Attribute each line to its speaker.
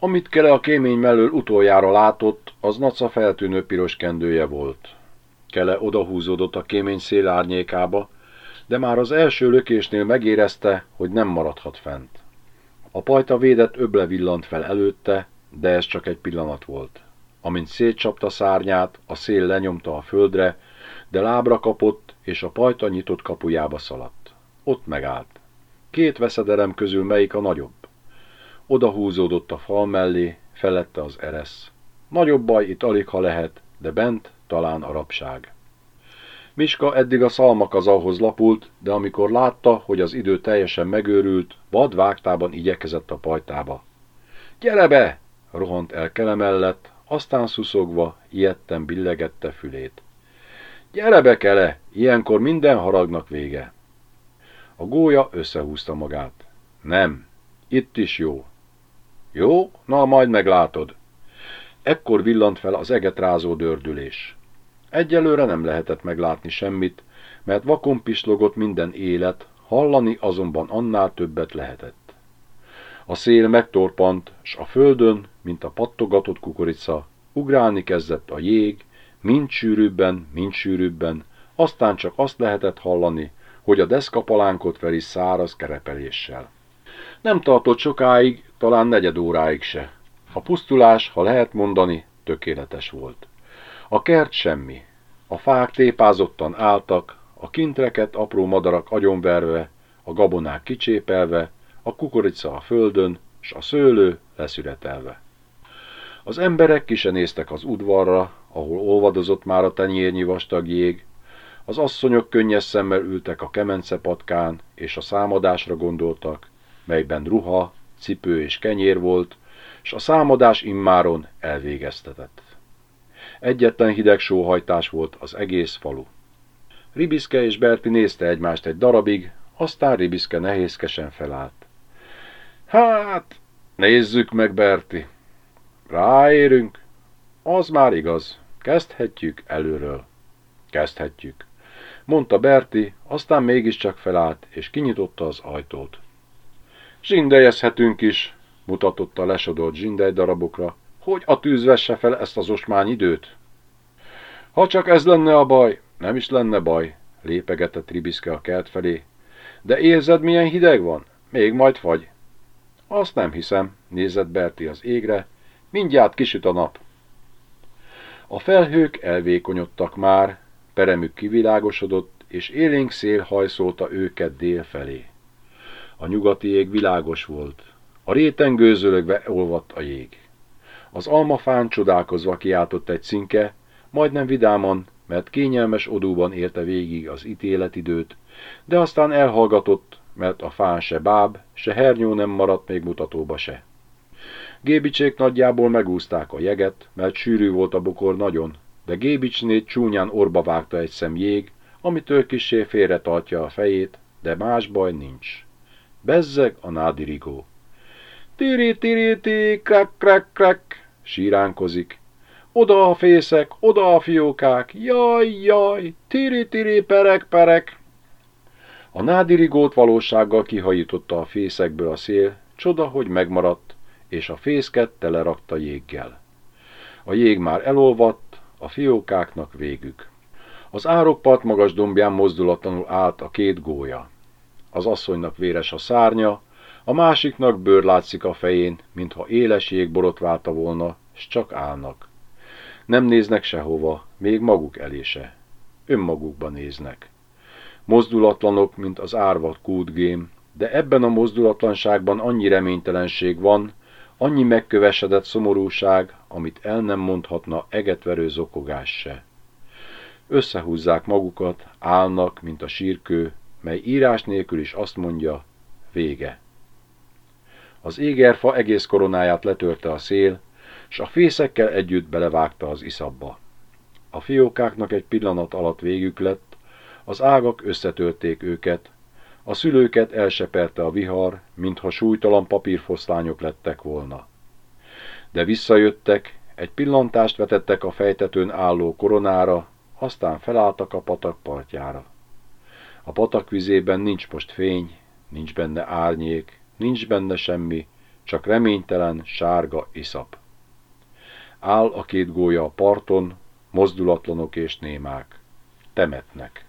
Speaker 1: Amit Kele a kémény mellől utoljára látott, az Naca feltűnő piros kendője volt. Kele odahúzódott a kémény szél árnyékába, de már az első lökésnél megérezte, hogy nem maradhat fent. A pajta védett öble villant fel előtte, de ez csak egy pillanat volt. Amint szétcsapta szárnyát, a szél lenyomta a földre, de lábra kapott, és a pajta nyitott kapujába szaladt. Ott megállt. Két veszedelem közül melyik a nagyobb? Oda húzódott a fal mellé, felette az eresz. Nagyobb baj itt alig, ha lehet, de bent talán a rabság. Miska eddig a szalmakazalhoz lapult, de amikor látta, hogy az idő teljesen megőrült, vad vágtában igyekezett a pajtába. Gyere be! rohant el kele mellett, aztán szuszogva, ilyetten billegette fülét. Gyere be, kele! Ilyenkor minden haragnak vége. A gólya összehúzta magát. Nem, itt is jó. Jó? Na, majd meglátod. Ekkor villant fel az eget rázó dördülés. Egyelőre nem lehetett meglátni semmit, mert vakon pislogott minden élet, hallani azonban annál többet lehetett. A szél megtorpant, s a földön, mint a pattogatott kukorica, ugrálni kezdett a jég, mind sűrűbben, mind sűrűbben, aztán csak azt lehetett hallani, hogy a deszkapalánkot veri száraz kerepeléssel. Nem tartott sokáig, talán negyed óráig se. A pusztulás, ha lehet mondani, tökéletes volt. A kert semmi. A fák tépázottan álltak, a kintreket apró madarak agyonverve, a gabonák kicsépelve, a kukorica a földön, s a szőlő leszüretelve. Az emberek ki se néztek az udvarra, ahol olvadozott már a tenyérnyi vastag jég, az asszonyok könnyes szemmel ültek a kemencepatkán, és a számadásra gondoltak, melyben ruha, cipő és kenyér volt, s a számadás immáron elvégeztetett. Egyetlen hideg sóhajtás volt az egész falu. Ribiszke és Berti nézte egymást egy darabig, aztán Ribiszke nehézkesen felállt. Hát, nézzük meg, Berti. Ráérünk. Az már igaz. Kezdhetjük előről. Kezdhetjük mondta Berti, aztán mégiscsak felállt, és kinyitotta az ajtót. Zsindejezhetünk is, mutatott a lesodort zsindej darabokra, hogy a tűz vesse fel ezt az osmány időt. Ha csak ez lenne a baj, nem is lenne baj, lépegetett Ribiszke a kert felé. De érzed, milyen hideg van? Még majd fagy. Azt nem hiszem, nézett Berti az égre, mindjárt kisüt a nap. A felhők elvékonyodtak már, peremük kivilágosodott, és élénk szél hajszolta őket dél felé. A nyugati ég világos volt, a réten gőzölögve olvadt a jég. Az almafán csodálkozva kiáltott egy cinke, majdnem vidáman, mert kényelmes odúban érte végig az ítéletidőt, de aztán elhallgatott, mert a fán se báb, se hernyó nem maradt még mutatóba se. Gébicsék nagyjából megúzták a jeget, mert sűrű volt a bokor nagyon, de Gébicsnét csúnyán orba vágta egy szem jég, amitől kisé félre tartja a fejét, de más baj nincs. Bezzeg a nádirigó. Tiri, tiri, tiri, krak, krak, krak, síránkozik. Oda a fészek, oda a fiókák, jaj, jaj, tiri, tiri, perek, perek. A nádirigót valósággal kihajította a fészekből a szél, csoda, hogy megmaradt, és a fészket telerakta jéggel. A jég már elolvadt, a fiókáknak végük. Az árokpart magas dombján mozdulatlanul állt a két gólya. Az asszonynak véres a szárnya, a másiknak bőr látszik a fején, mintha éles jég borotválta volna, s csak állnak. Nem néznek sehova, még maguk elése. Önmagukba néznek. Mozdulatlanok, mint az árvat kútgém, de ebben a mozdulatlanságban annyi reménytelenség van, Annyi megkövesedett szomorúság, amit el nem mondhatna egetverő zokogás se. Összehúzzák magukat, állnak, mint a sírkő, mely írás nélkül is azt mondja, vége. Az égerfa egész koronáját letörte a szél, s a fészekkel együtt belevágta az iszabba. A fiókáknak egy pillanat alatt végük lett, az ágak összetörték őket, a szülőket elseperte a vihar, mintha súlytalan papírfoszlányok lettek volna. De visszajöttek, egy pillantást vetettek a fejtetőn álló koronára, aztán felálltak a patak partjára. A patak vizében nincs most fény, nincs benne árnyék, nincs benne semmi, csak reménytelen, sárga iszap. Áll a két gólya a parton, mozdulatlanok és némák. Temetnek.